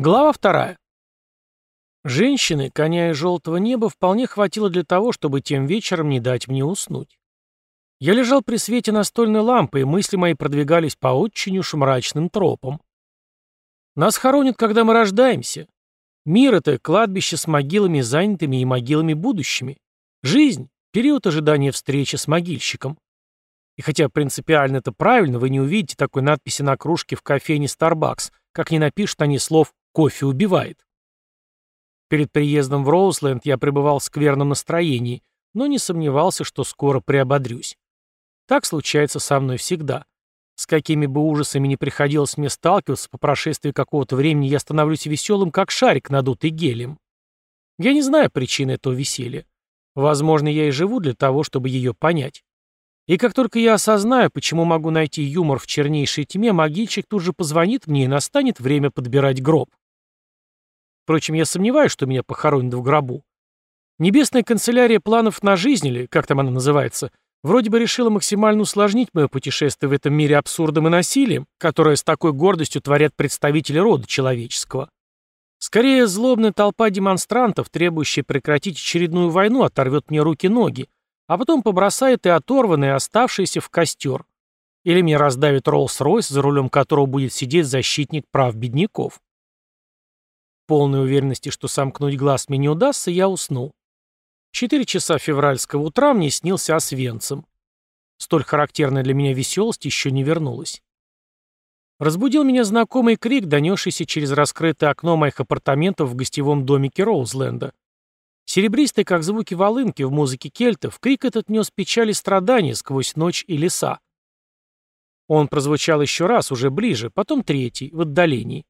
Глава вторая. Женщины, коня и желтого неба, вполне хватило для того, чтобы тем вечером не дать мне уснуть. Я лежал при свете настольной лампы, и мысли мои продвигались по очень уж мрачным тропам. Нас хоронят, когда мы рождаемся. Мир — это кладбище с могилами занятыми и могилами будущими. Жизнь — период ожидания встречи с могильщиком. И хотя принципиально это правильно, вы не увидите такой надписи на кружке в кофейне Starbucks, как не напишут они слов «кофе убивает». Перед приездом в Роузленд я пребывал в скверном настроении, но не сомневался, что скоро приободрюсь. Так случается со мной всегда. С какими бы ужасами ни приходилось мне сталкиваться, по прошествии какого-то времени я становлюсь веселым, как шарик, надутый гелем. Я не знаю причины этого веселья. Возможно, я и живу для того, чтобы ее понять. И как только я осознаю, почему могу найти юмор в чернейшей тьме, могильщик тут же позвонит мне и настанет время подбирать гроб. Впрочем, я сомневаюсь, что меня похоронят в гробу. Небесная канцелярия планов на жизнь, или как там она называется, вроде бы решила максимально усложнить мое путешествие в этом мире абсурдом и насилием, которое с такой гордостью творят представители рода человеческого. Скорее, злобная толпа демонстрантов, требующая прекратить очередную войну, оторвет мне руки-ноги, а потом побросает и оторванные, оставшиеся в костер. Или мне раздавит Роллс-Ройс, за рулем которого будет сидеть защитник прав бедняков полной уверенности, что сомкнуть глаз мне не удастся, я уснул. Четыре часа февральского утра мне снился Освенцим. Столь характерная для меня веселость еще не вернулась. Разбудил меня знакомый крик, донесшийся через раскрытое окно моих апартаментов в гостевом домике Роузленда. Серебристый, как звуки волынки в музыке кельтов, крик этот нес печали страдания сквозь ночь и леса. Он прозвучал еще раз, уже ближе, потом третий, в отдалении.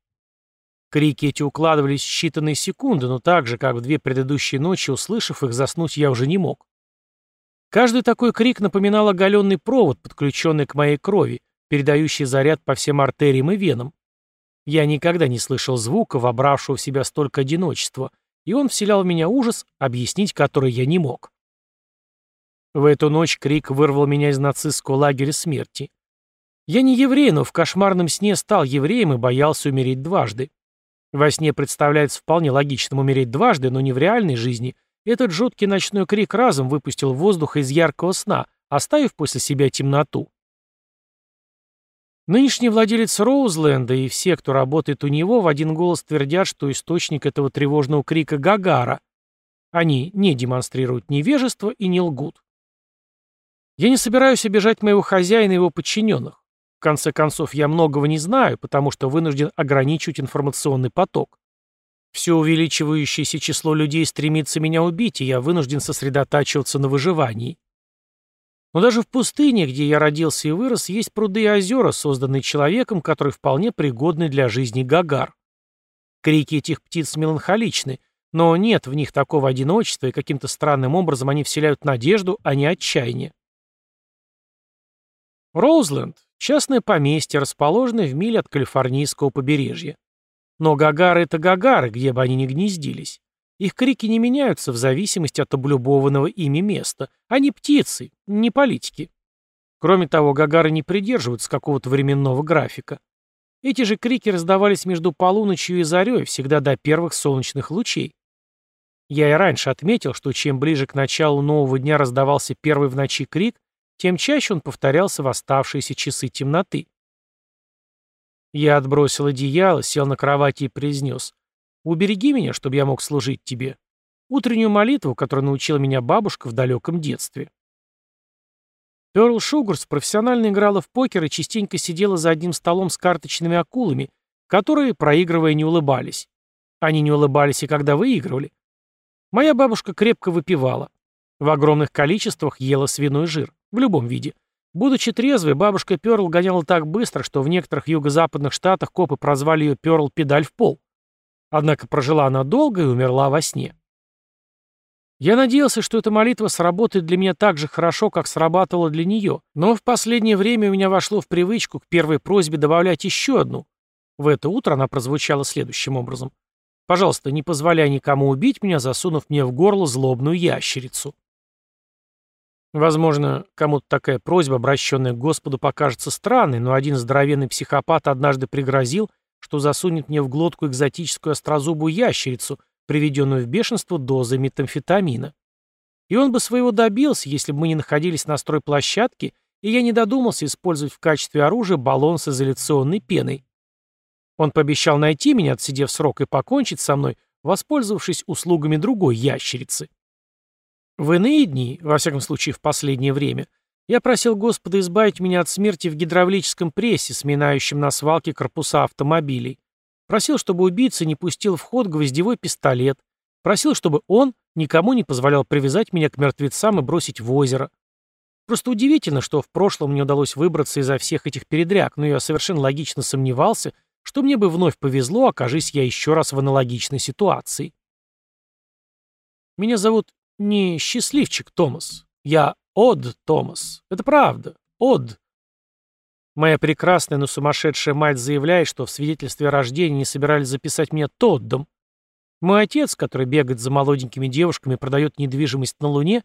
Крики эти укладывались в считанные секунды, но так же, как в две предыдущие ночи, услышав их, заснуть я уже не мог. Каждый такой крик напоминал оголенный провод, подключенный к моей крови, передающий заряд по всем артериям и венам. Я никогда не слышал звука, вобравшего в себя столько одиночества, и он вселял в меня ужас, объяснить который я не мог. В эту ночь крик вырвал меня из нацистского лагеря смерти. Я не еврей, но в кошмарном сне стал евреем и боялся умереть дважды. Во сне представляется вполне логичным умереть дважды, но не в реальной жизни. Этот жуткий ночной крик разом выпустил воздух из яркого сна, оставив после себя темноту. Нынешний владелец Роузленда и все, кто работает у него, в один голос твердят, что источник этого тревожного крика Гагара. Они не демонстрируют невежество и не лгут. Я не собираюсь обижать моего хозяина и его подчиненных. В конце концов, я многого не знаю, потому что вынужден ограничивать информационный поток. Все увеличивающееся число людей стремится меня убить, и я вынужден сосредотачиваться на выживании. Но даже в пустыне, где я родился и вырос, есть пруды и озера, созданные человеком, который вполне пригодны для жизни гагар. Крики этих птиц меланхоличны, но нет в них такого одиночества, и каким-то странным образом они вселяют надежду, а не отчаяние. Роузленд – частное поместье, расположенное в миле от калифорнийского побережья. Но гагары – это гагары, где бы они ни гнездились. Их крики не меняются в зависимости от облюбованного ими места. Они птицы, не политики. Кроме того, гагары не придерживаются какого-то временного графика. Эти же крики раздавались между полуночью и зарей, всегда до первых солнечных лучей. Я и раньше отметил, что чем ближе к началу нового дня раздавался первый в ночи крик, тем чаще он повторялся в оставшиеся часы темноты. Я отбросил одеяло, сел на кровати и произнес «Убереги меня, чтобы я мог служить тебе». Утреннюю молитву, которую научила меня бабушка в далеком детстве. Перл Шугарс профессионально играла в покер и частенько сидела за одним столом с карточными акулами, которые, проигрывая, не улыбались. Они не улыбались и когда выигрывали. Моя бабушка крепко выпивала. В огромных количествах ела свиной жир. В любом виде. Будучи трезвой, бабушка Пёрл гоняла так быстро, что в некоторых юго-западных штатах копы прозвали ее Пёрл педаль в пол. Однако прожила она долго и умерла во сне. Я надеялся, что эта молитва сработает для меня так же хорошо, как срабатывала для нее, но в последнее время у меня вошло в привычку к первой просьбе добавлять еще одну. В это утро она прозвучала следующим образом. «Пожалуйста, не позволяй никому убить меня, засунув мне в горло злобную ящерицу». Возможно, кому-то такая просьба, обращенная к Господу, покажется странной, но один здоровенный психопат однажды пригрозил, что засунет мне в глотку экзотическую острозубую ящерицу, приведенную в бешенство дозой метамфетамина. И он бы своего добился, если бы мы не находились на стройплощадке, и я не додумался использовать в качестве оружия баллон с изоляционной пеной. Он пообещал найти меня, отсидев срок, и покончить со мной, воспользовавшись услугами другой ящерицы. В иные дни, во всяком случае в последнее время, я просил Господа избавить меня от смерти в гидравлическом прессе, сминающем на свалке корпуса автомобилей. Просил, чтобы убийца не пустил в ход гвоздевой пистолет. Просил, чтобы он никому не позволял привязать меня к мертвецам и бросить в озеро. Просто удивительно, что в прошлом мне удалось выбраться изо всех этих передряг, но я совершенно логично сомневался, что мне бы вновь повезло, окажись я еще раз в аналогичной ситуации. Меня зовут не Счастливчик Томас. Я Од Томас. Это правда. Од. Моя прекрасная, но сумасшедшая мать заявляет, что в свидетельстве о рождении не собирались записать меня Тоддом. Мой отец, который бегает за молоденькими девушками и продает недвижимость на Луне,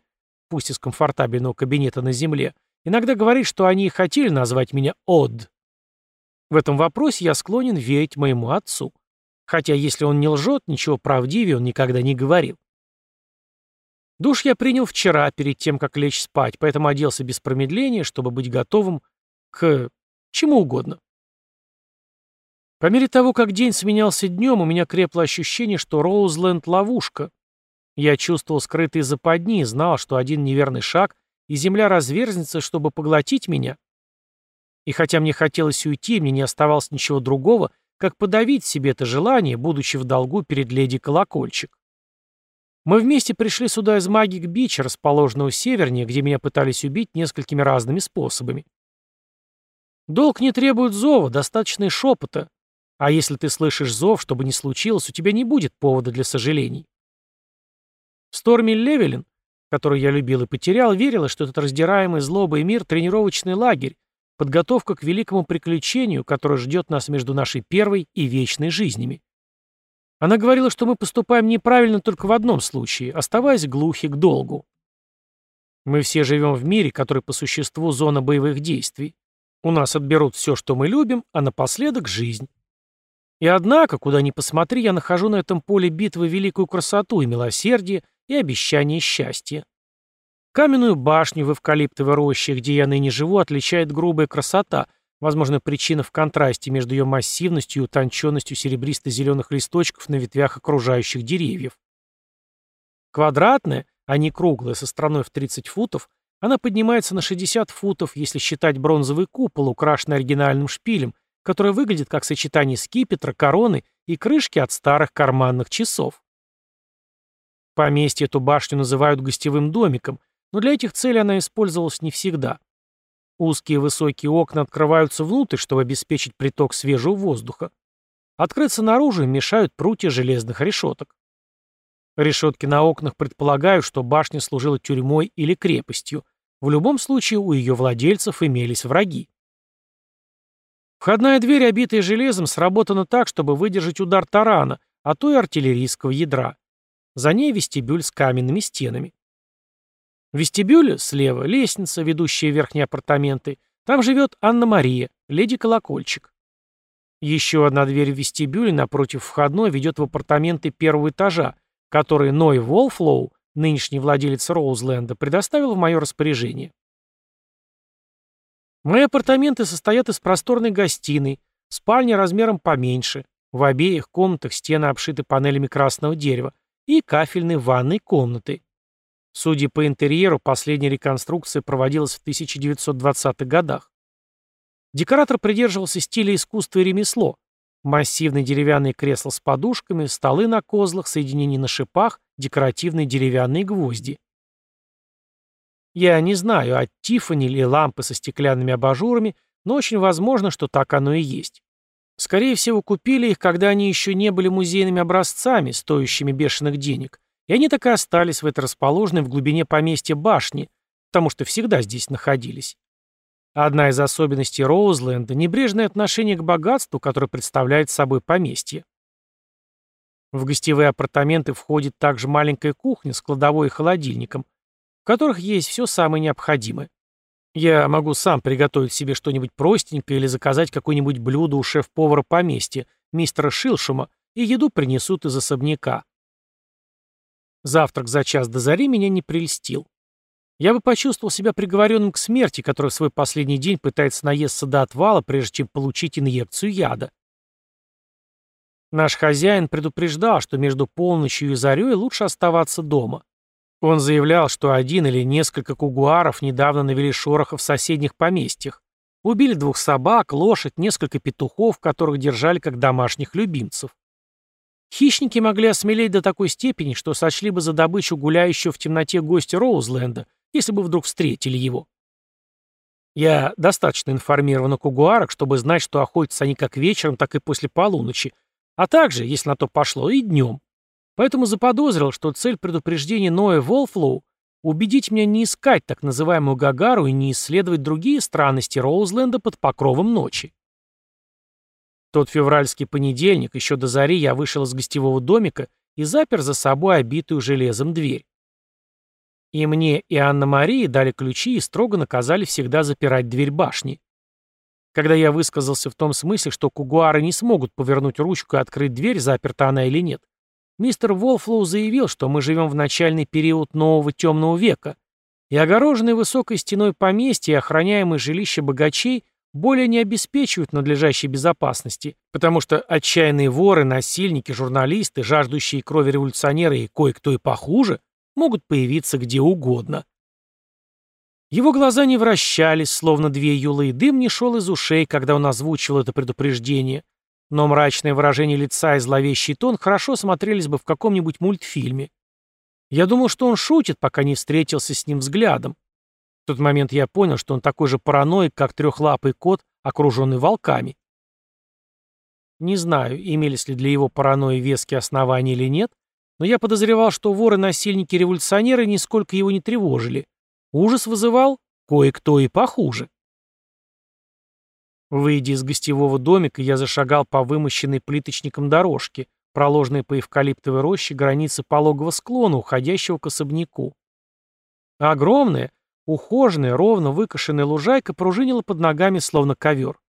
пусть из комфортабельного кабинета на Земле, иногда говорит, что они и хотели назвать меня Од. В этом вопросе я склонен верить моему отцу. Хотя, если он не лжет, ничего правдивее он никогда не говорил. Душ я принял вчера, перед тем, как лечь спать, поэтому оделся без промедления, чтобы быть готовым к чему угодно. По мере того, как день сменялся днем, у меня крепло ощущение, что Роузленд — ловушка. Я чувствовал скрытые западни знал, что один неверный шаг, и земля разверзнется, чтобы поглотить меня. И хотя мне хотелось уйти, мне не оставалось ничего другого, как подавить себе это желание, будучи в долгу перед леди Колокольчик. Мы вместе пришли сюда из Магик Бича, расположенного севернее, где меня пытались убить несколькими разными способами. Долг не требует зова, достаточно и шепота. А если ты слышишь зов, чтобы не случилось, у тебя не будет повода для сожалений. Сторми Левелин, который я любил и потерял, верила, что этот раздираемый злобой мир — тренировочный лагерь, Подготовка к великому приключению, которое ждет нас между нашей первой и вечной жизнями. Она говорила, что мы поступаем неправильно только в одном случае, оставаясь глухи к долгу. Мы все живем в мире, который по существу зона боевых действий. У нас отберут все, что мы любим, а напоследок жизнь. И однако, куда ни посмотри, я нахожу на этом поле битвы великую красоту и милосердие, и обещание счастья. Каменную башню в эвкалиптовой роще, где я ныне живу, отличает грубая красота, возможно, причина в контрасте между ее массивностью и утонченностью серебристо-зеленых листочков на ветвях окружающих деревьев. Квадратная, а не круглая, со стороной в 30 футов, она поднимается на 60 футов, если считать бронзовый купол, украшенный оригинальным шпилем, который выглядит как сочетание скипетра, короны и крышки от старых карманных часов. Поместье эту башню называют гостевым домиком – но для этих целей она использовалась не всегда. Узкие высокие окна открываются внутрь, чтобы обеспечить приток свежего воздуха. Открыться наружу мешают прутья железных решеток. Решетки на окнах предполагают, что башня служила тюрьмой или крепостью. В любом случае у ее владельцев имелись враги. Входная дверь, обитая железом, сработана так, чтобы выдержать удар тарана, а то и артиллерийского ядра. За ней вестибюль с каменными стенами. В вестибюле слева лестница, ведущая в верхние апартаменты. Там живет Анна-Мария, леди Колокольчик. Еще одна дверь в вестибюле напротив входной ведет в апартаменты первого этажа, которые Ной Волфлоу, нынешний владелец Роузленда, предоставил в мое распоряжение. Мои апартаменты состоят из просторной гостиной, спальни размером поменьше, в обеих комнатах стены обшиты панелями красного дерева и кафельной ванной комнаты. Судя по интерьеру, последняя реконструкция проводилась в 1920-х годах. Декоратор придерживался стиля искусства и ремесло. Массивные деревянные кресла с подушками, столы на козлах, соединения на шипах, декоративные деревянные гвозди. Я не знаю, от Тиффани или лампы со стеклянными абажурами, но очень возможно, что так оно и есть. Скорее всего, купили их, когда они еще не были музейными образцами, стоящими бешеных денег, и они так и остались в этой расположенной в глубине поместья башни, потому что всегда здесь находились. Одна из особенностей Роузленда – небрежное отношение к богатству, которое представляет собой поместье. В гостевые апартаменты входит также маленькая кухня с кладовой и холодильником, в которых есть все самое необходимое. Я могу сам приготовить себе что-нибудь простенькое или заказать какое-нибудь блюдо у шеф-повара поместья, мистера Шилшума, и еду принесут из особняка. Завтрак за час до зари меня не прельстил. Я бы почувствовал себя приговоренным к смерти, который в свой последний день пытается наесться до отвала, прежде чем получить инъекцию яда. Наш хозяин предупреждал, что между полночью и зарей лучше оставаться дома. Он заявлял, что один или несколько кугуаров недавно навели шорохов в соседних поместьях. Убили двух собак, лошадь, несколько петухов, которых держали как домашних любимцев. Хищники могли осмелеть до такой степени, что сочли бы за добычу гуляющего в темноте гостя Роузленда, если бы вдруг встретили его. Я достаточно информирован о кугуарах, чтобы знать, что охотятся они как вечером, так и после полуночи, а также, если на то пошло, и днем. Поэтому заподозрил, что цель предупреждения Ноя Волфлоу — убедить меня не искать так называемую Гагару и не исследовать другие странности Роузленда под покровом ночи. Тот февральский понедельник, еще до зари, я вышел из гостевого домика и запер за собой обитую железом дверь. И мне, и Анна-Марии дали ключи и строго наказали всегда запирать дверь башни. Когда я высказался в том смысле, что кугуары не смогут повернуть ручку и открыть дверь, заперта она или нет, Мистер Волфлоу заявил, что мы живем в начальный период нового темного века, и огороженные высокой стеной поместья и охраняемые жилища богачей более не обеспечивают надлежащей безопасности, потому что отчаянные воры, насильники, журналисты, жаждущие крови революционеры и кое-кто и похуже, могут появиться где угодно. Его глаза не вращались, словно две юлы, и дым не шел из ушей, когда он озвучил это предупреждение, но мрачное выражение лица и зловещий тон хорошо смотрелись бы в каком-нибудь мультфильме. Я думал, что он шутит, пока не встретился с ним взглядом. В тот момент я понял, что он такой же параноик, как трехлапый кот, окруженный волками. Не знаю, имелись ли для его паранойи веские основания или нет, но я подозревал, что воры-насильники-революционеры нисколько его не тревожили. Ужас вызывал кое-кто и похуже. Выйдя из гостевого домика, я зашагал по вымощенной плиточником дорожке, проложенной по эвкалиптовой роще границы пологого склона, уходящего к особняку. Огромная, ухоженная, ровно выкошенная лужайка пружинила под ногами, словно ковер.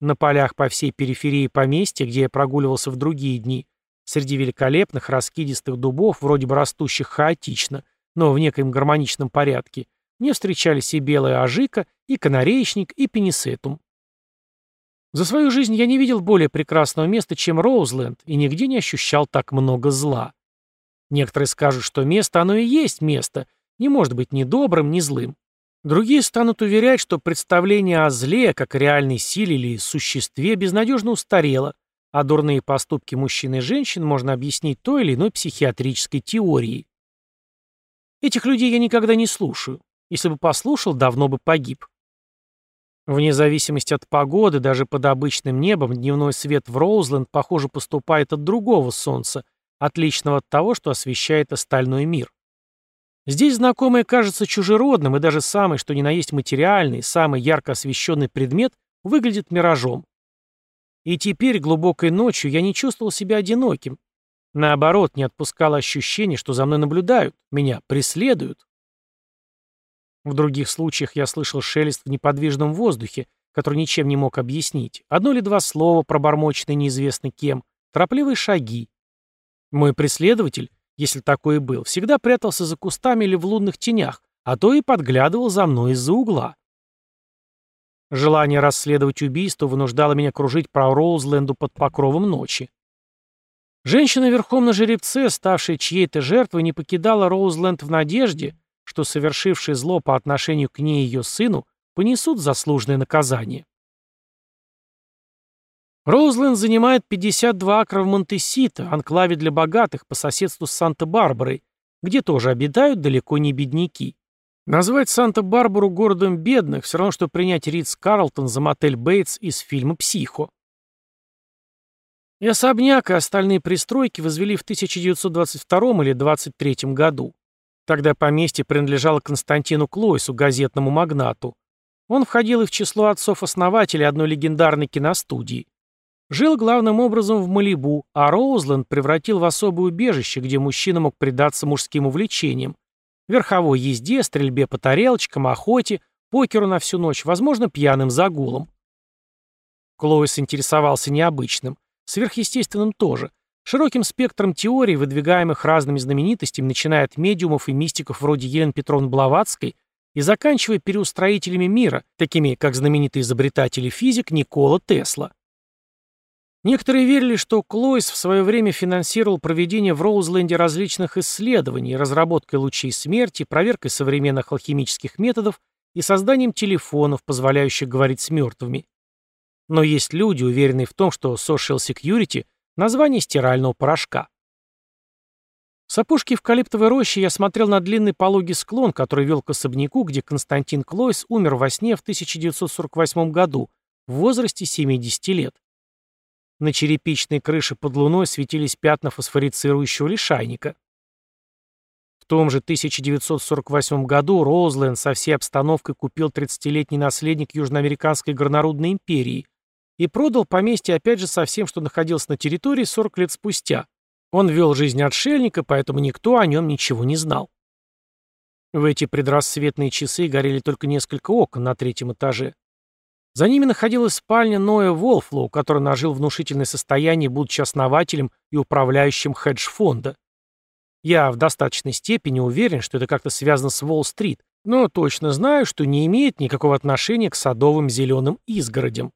На полях по всей периферии поместья, где я прогуливался в другие дни, среди великолепных раскидистых дубов, вроде бы растущих хаотично, но в некоем гармоничном порядке, мне встречались и белая ажика, и канареечник, и пенисетум. За свою жизнь я не видел более прекрасного места, чем Роузленд, и нигде не ощущал так много зла. Некоторые скажут, что место оно и есть место, не может быть ни добрым, ни злым. Другие станут уверять, что представление о зле, как реальной силе или существе, безнадежно устарело, а дурные поступки мужчин и женщин можно объяснить той или иной психиатрической теорией. Этих людей я никогда не слушаю. Если бы послушал, давно бы погиб. Вне зависимости от погоды, даже под обычным небом, дневной свет в Роузленд, похоже, поступает от другого солнца, отличного от того, что освещает остальной мир. Здесь знакомое кажется чужеродным, и даже самый, что ни на есть материальный, самый ярко освещенный предмет выглядит миражом. И теперь, глубокой ночью, я не чувствовал себя одиноким. Наоборот, не отпускало ощущение, что за мной наблюдают, меня преследуют. В других случаях я слышал шелест в неподвижном воздухе, который ничем не мог объяснить. Одно или два слова, пробормоченные неизвестно кем, торопливые шаги. Мой преследователь, если такой и был, всегда прятался за кустами или в лунных тенях, а то и подглядывал за мной из-за угла. Желание расследовать убийство вынуждало меня кружить по Роузленду под покровом ночи. Женщина верхом на жеребце, ставшая чьей-то жертвой, не покидала Роузленд в надежде, что совершившие зло по отношению к ней и ее сыну понесут заслуженное наказание. Роузленд занимает 52 акра в Монтесито, анклаве для богатых по соседству с Санта-Барбарой, где тоже обитают далеко не бедняки. Назвать Санта-Барбару городом бедных все равно, что принять Ридс Карлтон за мотель Бейтс из фильма «Психо». И особняк, и остальные пристройки возвели в 1922 или 23 году. Тогда поместье принадлежало Константину Клойсу, газетному магнату. Он входил и в число отцов-основателей одной легендарной киностудии. Жил главным образом в Малибу, а Роузленд превратил в особое убежище, где мужчина мог предаться мужским увлечениям. Верховой езде, стрельбе по тарелочкам, охоте, покеру на всю ночь, возможно, пьяным загулом. Клоис интересовался необычным, сверхъестественным тоже, широким спектром теорий, выдвигаемых разными знаменитостями, начиная от медиумов и мистиков вроде Елены Петровны Блаватской и заканчивая переустроителями мира, такими как знаменитый изобретатель и физик Никола Тесла. Некоторые верили, что Клойс в свое время финансировал проведение в Роузленде различных исследований, разработкой лучей смерти, проверкой современных алхимических методов и созданием телефонов, позволяющих говорить с мертвыми. Но есть люди, уверенные в том, что Social Security – название стирального порошка. С опушки эвкалиптовой рощи я смотрел на длинный пологий склон, который вел к особняку, где Константин Клойс умер во сне в 1948 году в возрасте 70 лет. На черепичной крыше под луной светились пятна фосфорицирующего лишайника. В том же 1948 году Роузленд со всей обстановкой купил 30-летний наследник Южноамериканской горнорудной империи и продал поместье опять же со всем, что находилось на территории 40 лет спустя. Он вел жизнь отшельника, поэтому никто о нем ничего не знал. В эти предрассветные часы горели только несколько окон на третьем этаже. За ними находилась спальня Ноя Волфлоу, который нажил внушительное состояние, будучи основателем и управляющим хедж-фонда. Я в достаточной степени уверен, что это как-то связано с Уолл-стрит, но точно знаю, что не имеет никакого отношения к садовым зеленым изгородям.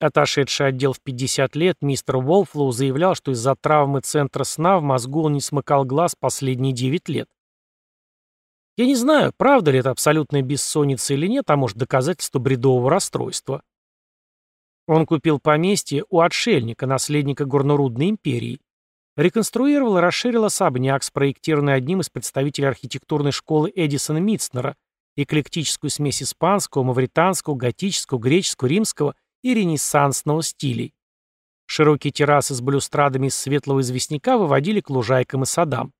Отошедший отдел в 50 лет, мистер Волфлоу заявлял, что из-за травмы центра сна в мозгу он не смыкал глаз последние 9 лет. Я не знаю, правда ли это абсолютная бессонница или нет, а может доказательство бредового расстройства. Он купил поместье у отшельника, наследника горнорудной империи. Реконструировал и расширил особняк, спроектированный одним из представителей архитектурной школы Эдисона Митцнера, эклектическую смесь испанского, мавританского, готического, греческого, римского и ренессансного стилей. Широкие террасы с балюстрадами из светлого известняка выводили к лужайкам и садам.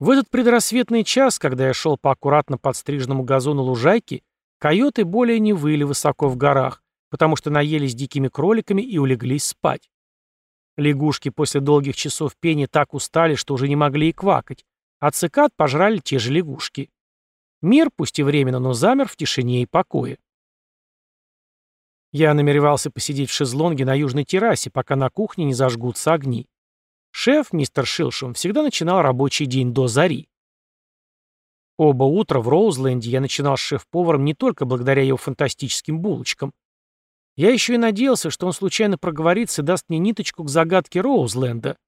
В этот предрассветный час, когда я шел по аккуратно подстриженному газону лужайки, койоты более не выли высоко в горах, потому что наелись дикими кроликами и улеглись спать. Лягушки после долгих часов пения так устали, что уже не могли и квакать, а цикад пожрали те же лягушки. Мир, пусть и временно, но замер в тишине и покое. Я намеревался посидеть в шезлонге на южной террасе, пока на кухне не зажгутся огни. Шеф, мистер Шилшем, всегда начинал рабочий день до зари. Оба утра в Роузленде я начинал с шеф-поваром не только благодаря его фантастическим булочкам. Я еще и надеялся, что он случайно проговорится и даст мне ниточку к загадке Роузленда.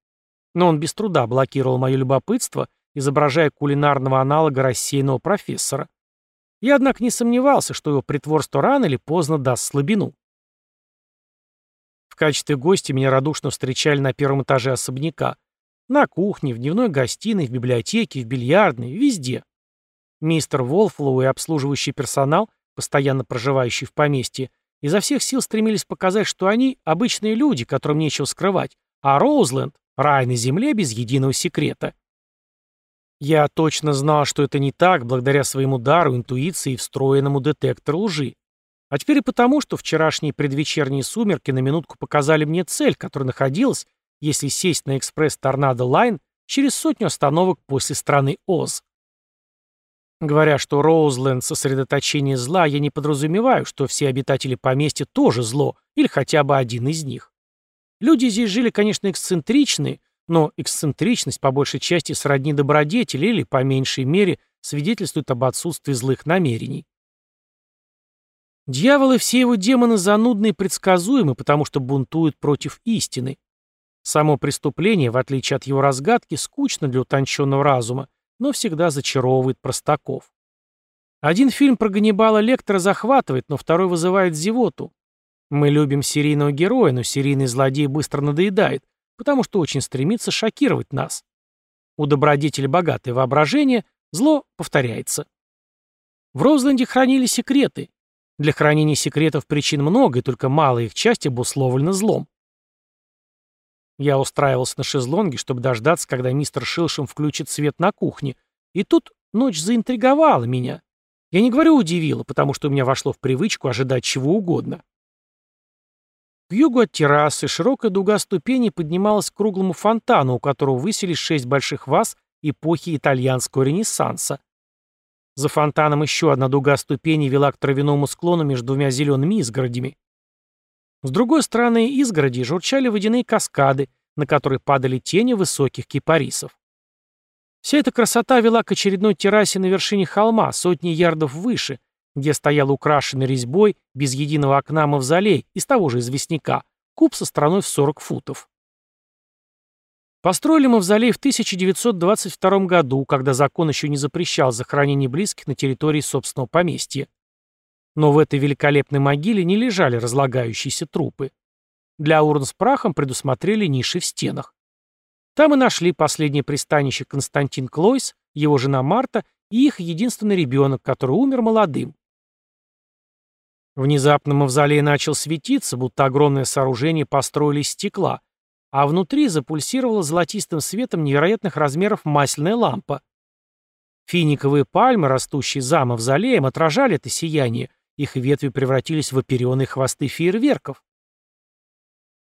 Но он без труда блокировал мое любопытство, изображая кулинарного аналога рассеянного профессора. Я, однако, не сомневался, что его притворство рано или поздно даст слабину качестве гостя меня радушно встречали на первом этаже особняка. На кухне, в дневной гостиной, в библиотеке, в бильярдной, везде. Мистер Волфлоу и обслуживающий персонал, постоянно проживающий в поместье, изо всех сил стремились показать, что они – обычные люди, которым нечего скрывать, а Роузленд – рай на земле без единого секрета. Я точно знал, что это не так, благодаря своему дару, интуиции и встроенному детектору лжи. А теперь и потому, что вчерашние предвечерние сумерки на минутку показали мне цель, которая находилась, если сесть на экспресс Торнадо Лайн, через сотню остановок после страны Оз. Говоря, что Роузленд — сосредоточение зла, я не подразумеваю, что все обитатели поместья тоже зло, или хотя бы один из них. Люди здесь жили, конечно, эксцентричные, но эксцентричность по большей части сродни добродетели или, по меньшей мере, свидетельствует об отсутствии злых намерений. Дьяволы все его демоны занудны и предсказуемы, потому что бунтуют против истины. Само преступление, в отличие от его разгадки, скучно для утонченного разума, но всегда зачаровывает простаков. Один фильм про Ганнибала Лектора захватывает, но второй вызывает зевоту. Мы любим серийного героя, но серийный злодей быстро надоедает, потому что очень стремится шокировать нас. У добродетеля богатое воображение, зло повторяется. В Розленде хранили секреты, для хранения секретов причин много, и только малая их часть обусловлена злом. Я устраивался на шезлонге, чтобы дождаться, когда мистер Шилшем включит свет на кухне. И тут ночь заинтриговала меня. Я не говорю удивила, потому что у меня вошло в привычку ожидать чего угодно. К югу от террасы широкая дуга ступеней поднималась к круглому фонтану, у которого высились шесть больших ваз эпохи итальянского ренессанса. За фонтаном еще одна дуга ступеней вела к травяному склону между двумя зелеными изгородями. С другой стороны изгороди журчали водяные каскады, на которые падали тени высоких кипарисов. Вся эта красота вела к очередной террасе на вершине холма, сотни ярдов выше, где стоял украшенный резьбой, без единого окна мавзолей, из того же известняка, куб со стороной в 40 футов. Построили мавзолей в 1922 году, когда закон еще не запрещал захоронение близких на территории собственного поместья. Но в этой великолепной могиле не лежали разлагающиеся трупы. Для урн с прахом предусмотрели ниши в стенах. Там и нашли последнее пристанище Константин Клойс, его жена Марта и их единственный ребенок, который умер молодым. Внезапно мавзолей начал светиться, будто огромное сооружение построили из стекла, а внутри запульсировала золотистым светом невероятных размеров масляная лампа. Финиковые пальмы, растущие за мавзолеем, отражали это сияние, их ветви превратились в оперенные хвосты фейерверков.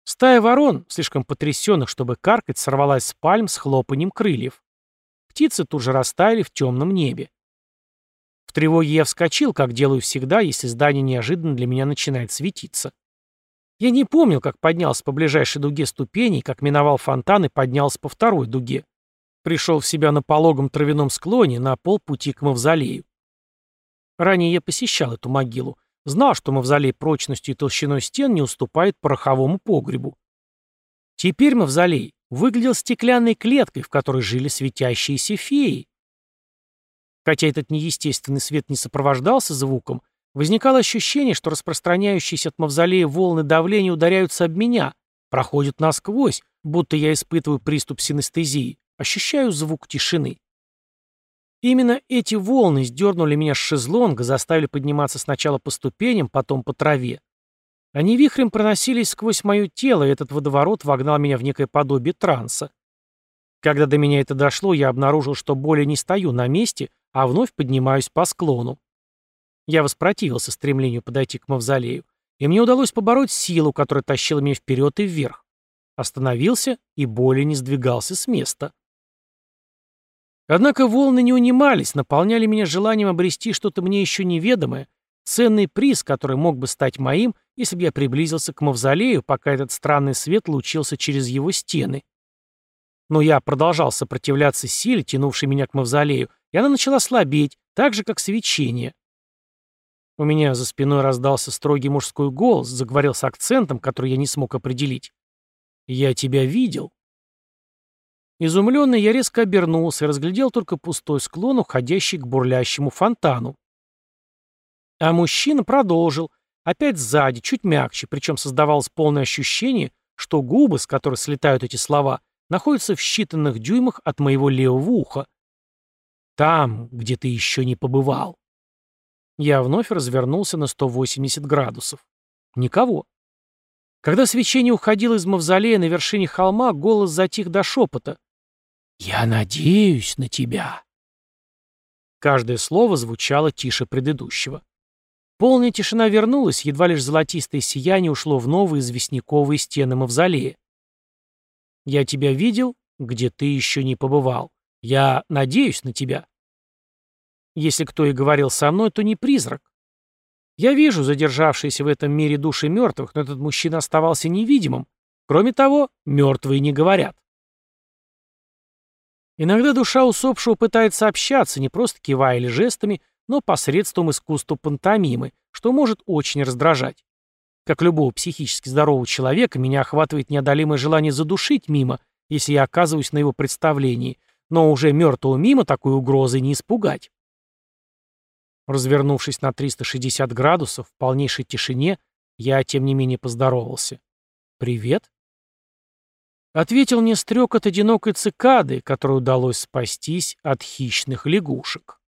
Стая ворон, слишком потрясенных, чтобы каркать, сорвалась с пальм с хлопанием крыльев. Птицы тут же растаяли в темном небе. В тревоге я вскочил, как делаю всегда, если здание неожиданно для меня начинает светиться. Я не помнил, как поднялся по ближайшей дуге ступеней, как миновал фонтан и поднялся по второй дуге. Пришел в себя на пологом травяном склоне на полпути к мавзолею. Ранее я посещал эту могилу, Знал, что мавзолей прочностью и толщиной стен не уступает пороховому погребу. Теперь мавзолей выглядел стеклянной клеткой, в которой жили светящиеся феи. Хотя этот неестественный свет не сопровождался звуком, возникало ощущение, что распространяющиеся от мавзолея волны давления ударяются об меня, проходят насквозь, будто я испытываю приступ синестезии, ощущаю звук тишины. Именно эти волны сдернули меня с шезлонга, заставили подниматься сначала по ступеням, потом по траве. Они вихрем проносились сквозь мое тело, и этот водоворот вогнал меня в некое подобие транса. Когда до меня это дошло, я обнаружил, что более не стою на месте, а вновь поднимаюсь по склону. Я воспротивился стремлению подойти к мавзолею, и мне удалось побороть силу, которая тащила меня вперед и вверх. Остановился и более не сдвигался с места. Однако волны не унимались, наполняли меня желанием обрести что-то мне еще неведомое, ценный приз, который мог бы стать моим, если бы я приблизился к мавзолею, пока этот странный свет лучился через его стены. Но я продолжал сопротивляться силе, тянувшей меня к мавзолею, и она начала слабеть, так же, как свечение. У меня за спиной раздался строгий мужской голос, заговорил с акцентом, который я не смог определить. «Я тебя видел». Изумленный, я резко обернулся и разглядел только пустой склон, уходящий к бурлящему фонтану. А мужчина продолжил, опять сзади, чуть мягче, причем создавалось полное ощущение, что губы, с которых слетают эти слова, находятся в считанных дюймах от моего левого уха. Там, где ты еще не побывал. Я вновь развернулся на 180 градусов. Никого. Когда свечение уходило из мавзолея на вершине холма, голос затих до шепота. «Я надеюсь на тебя». Каждое слово звучало тише предыдущего. Полная тишина вернулась, едва лишь золотистое сияние ушло в новые известняковые стены мавзолея. «Я тебя видел, где ты еще не побывал. Я надеюсь на тебя». Если кто и говорил со мной, то не призрак. Я вижу задержавшиеся в этом мире души мертвых, но этот мужчина оставался невидимым. Кроме того, мертвые не говорят. Иногда душа усопшего пытается общаться, не просто кивая или жестами, но посредством искусства пантомимы, что может очень раздражать. Как любого психически здорового человека, меня охватывает неодолимое желание задушить мимо, если я оказываюсь на его представлении, но уже мертвого мимо такой угрозы не испугать. Развернувшись на 360 градусов, в полнейшей тишине, я, тем не менее, поздоровался. «Привет?» Ответил мне стрек от одинокой цикады, которой удалось спастись от хищных лягушек.